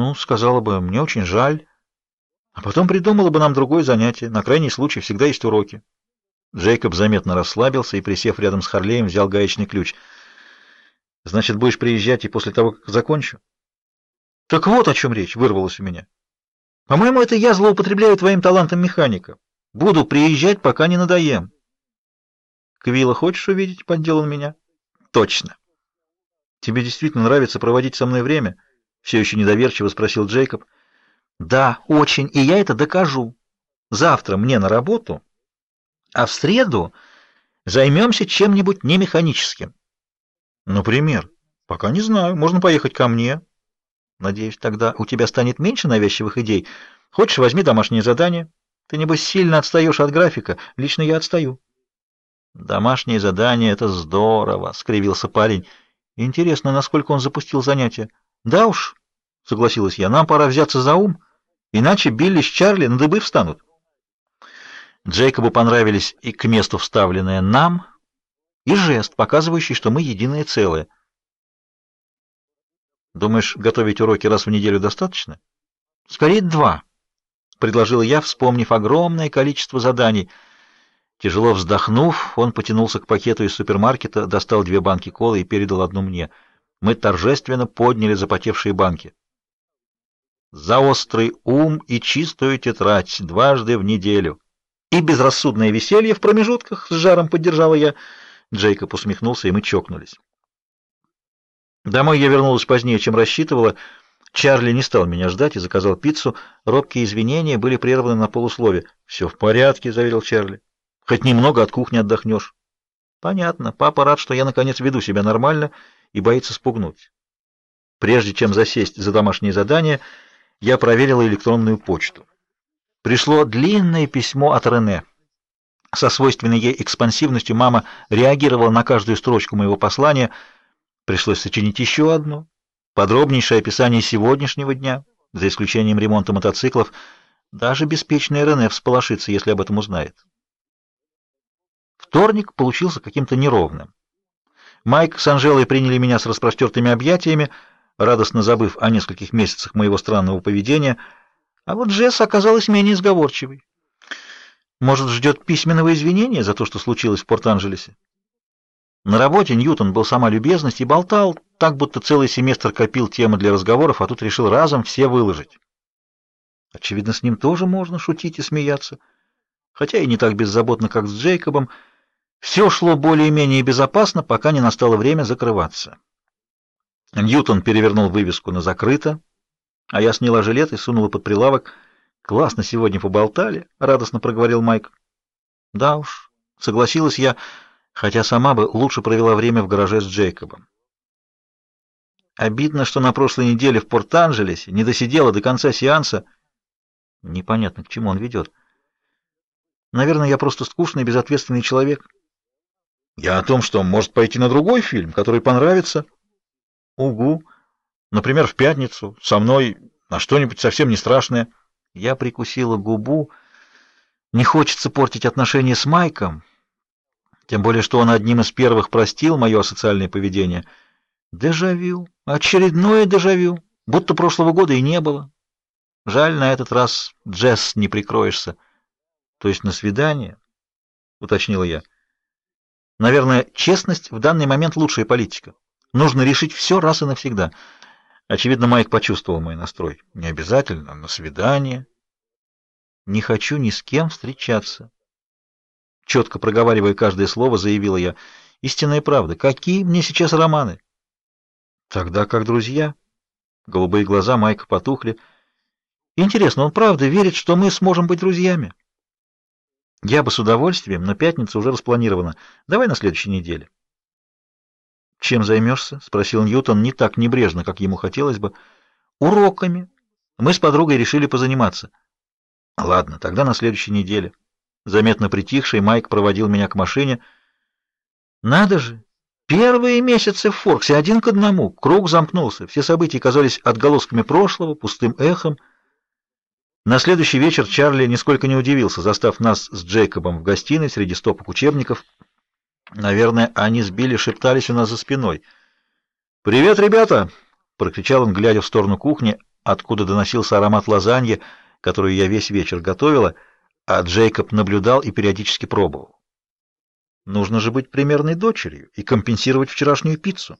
Ну, сказала бы, мне очень жаль. А потом придумала бы нам другое занятие. На крайний случай всегда есть уроки. Джейкоб заметно расслабился и, присев рядом с Харлеем, взял гаечный ключ. Значит, будешь приезжать и после того, как закончу? Так вот о чем речь, вырвалось у меня. По-моему, это я злоупотребляю твоим талантом механика. Буду приезжать, пока не надоем. Квилла хочешь увидеть? Поддел он меня. Точно. Тебе действительно нравится проводить со мной время? Все еще недоверчиво спросил Джейкоб. Да, очень, и я это докажу. Завтра мне на работу, а в среду займемся чем-нибудь немеханическим. Например, пока не знаю, можно поехать ко мне. Надеюсь, тогда у тебя станет меньше навязчивых идей. Хочешь, возьми домашнее задание. Ты, небось, сильно отстаешь от графика. Лично я отстаю. Домашнее задание — это здорово, — скривился парень. Интересно, насколько он запустил занятия. Да уж, — согласилась я, — нам пора взяться за ум, иначе Билли с Чарли на дыбы встанут. Джейкобу понравились и к месту вставленное «нам», и жест, показывающий, что мы единое целое — Думаешь, готовить уроки раз в неделю достаточно? Скорее два, предложил я, вспомнив огромное количество заданий. Тяжело вздохнув, он потянулся к пакету из супермаркета, достал две банки колы и передал одну мне. Мы торжественно подняли запотевшие банки. За острый ум и чистую тетрадь дважды в неделю. И безрассудное веселье в промежутках, с жаром поддержала я. Джейкоб усмехнулся, и мы чокнулись. Домой я вернулась позднее, чем рассчитывала. Чарли не стал меня ждать и заказал пиццу. Робкие извинения были прерваны на полуслове. «Все в порядке», — заверил Чарли. «Хоть немного от кухни отдохнешь». «Понятно. Папа рад, что я, наконец, веду себя нормально и боится спугнуть». Прежде чем засесть за домашнее задание, я проверила электронную почту. Пришло длинное письмо от Рене. Со свойственной ей экспансивностью мама реагировала на каждую строчку моего послания — Пришлось сочинить еще одно, подробнейшее описание сегодняшнего дня, за исключением ремонта мотоциклов. Даже беспечный Рене всполошится, если об этом узнает. Вторник получился каким-то неровным. Майк с Анжелой приняли меня с распростертыми объятиями, радостно забыв о нескольких месяцах моего странного поведения, а вот Джесс оказалась менее сговорчивой. Может, ждет письменного извинения за то, что случилось в Порт-Анджелесе? На работе Ньютон был сама любезность и болтал, так будто целый семестр копил темы для разговоров, а тут решил разом все выложить. Очевидно, с ним тоже можно шутить и смеяться, хотя и не так беззаботно, как с Джейкобом. Все шло более-менее безопасно, пока не настало время закрываться. Ньютон перевернул вывеску на «закрыто», а я сняла жилет и сунула под прилавок. «Классно сегодня поболтали», — радостно проговорил Майк. «Да уж», — согласилась я, — хотя сама бы лучше провела время в гараже с Джейкобом. Обидно, что на прошлой неделе в Порт-Анджелесе не досидела до конца сеанса. Непонятно, к чему он ведет. Наверное, я просто скучный, безответственный человек. Я о том, что может пойти на другой фильм, который понравится. Угу. Например, в пятницу со мной на что-нибудь совсем не страшное. Я прикусила губу. Не хочется портить отношения с Майком. Тем более, что он одним из первых простил мое асоциальное поведение. Дежавю. Очередное дежавю. Будто прошлого года и не было. Жаль, на этот раз Джесс не прикроешься. То есть на свидание, уточнила я. Наверное, честность в данный момент лучшая политика. Нужно решить все раз и навсегда. Очевидно, Майк почувствовал мой настрой. Не обязательно на свидание. Не хочу ни с кем встречаться. Четко проговаривая каждое слово, заявила я. Истинная правда. Какие мне сейчас романы? Тогда как друзья. Голубые глаза Майка потухли. Интересно, он правда верит, что мы сможем быть друзьями? Я бы с удовольствием, но пятница уже распланирована. Давай на следующей неделе. Чем займешься? спросил Ньютон не так небрежно, как ему хотелось бы. Уроками. Мы с подругой решили позаниматься. Ладно, тогда на следующей неделе. Заметно притихший, Майк проводил меня к машине. Надо же! Первые месяцы в Форксе один к одному. Круг замкнулся. Все события казались отголосками прошлого, пустым эхом. На следующий вечер Чарли нисколько не удивился, застав нас с Джейкобом в гостиной среди стопок учебников. Наверное, они с Билли шептались у нас за спиной. «Привет, ребята!» — прокричал он, глядя в сторону кухни. откуда доносился аромат лазаньи, которую я весь вечер готовила, а Джейкоб наблюдал и периодически пробовал. Нужно же быть примерной дочерью и компенсировать вчерашнюю пиццу.